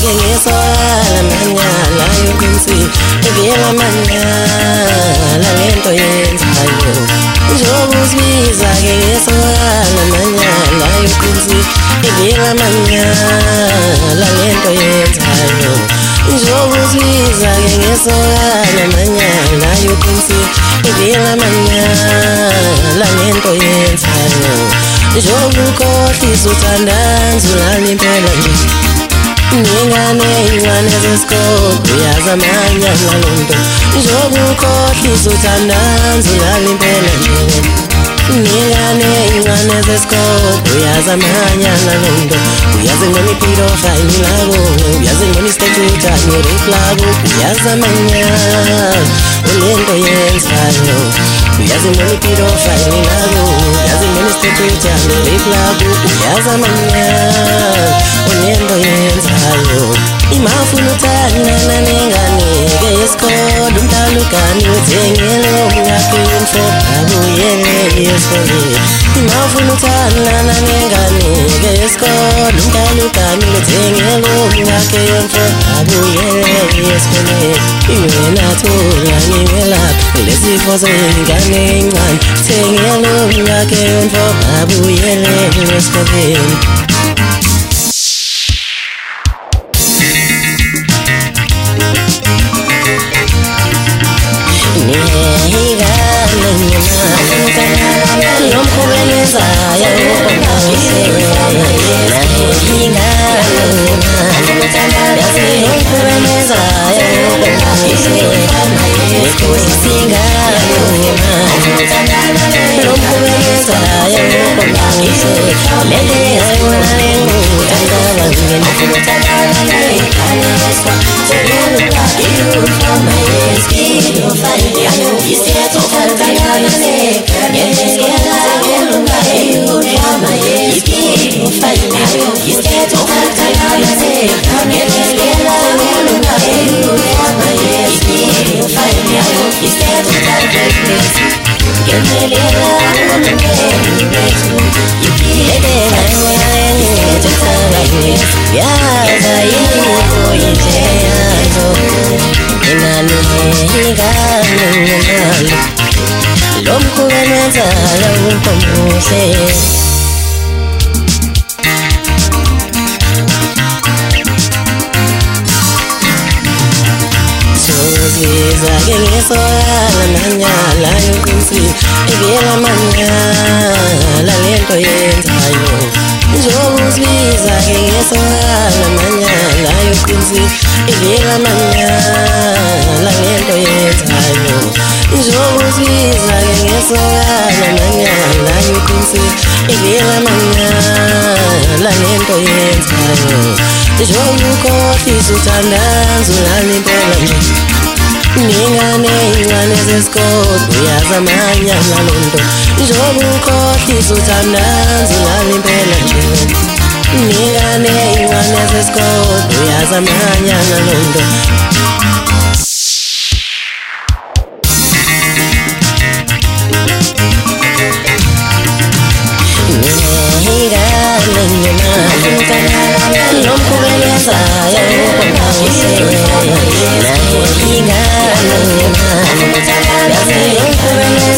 ngizake ngisola manyala yokunsi evela manyala lento yenzayo njokuzibiza ke ngesola manyala yokunsi evela manyala lento yenzayo njokuzibiza ke ngesola manyala yokunsi evela manyala lento yenzayo njokukhohlisa uthandaza ulala impela nje ngingane iy'ncwane zesikole uyazamanya ngalonto njokukhohlisa uthandaza ulala impela nje. Ngingane iy'ncwane zesikole uyazamanya ngalonto uyazi ngibona ipirofayini lako uyazi ngibona istatutha ngirip lako uyazamanya ulento yenzayo. Uyazi ngibona ipirofayini lako uyazi ngibona istatutha ngirip lako uyazamanya ulento yenzayo. Umntalugani uthengele umngakho info akuyele esikoleni imafuna uthandana nenganike yesikole umntalugani uthengele umngakho info akuyele esikoleni iwena thola ngiwelapha lesifo sengane encane thengele umngakho info akuyele esikoleni lomkhubelwenzala umpumuhle Sozizwa ke ngesola manyala yokunsi evela manyala lento yenzayo Njokuzibiza ke ngesola manyala yokunsi evela manyala lento yenzayo Njokuzibiza ke ngesola manyala yokunsi evela manyala lento yenzayo njokukhohlisa uthandaza ulala impela nje ningane uyazamanya ngalonto. Njokukhohlisa uthandaza ulala impela nje. Ningane iy'ncwane zesikole uyazamanya ngalonto.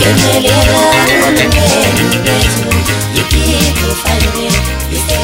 You're really loving me. You beautiful, you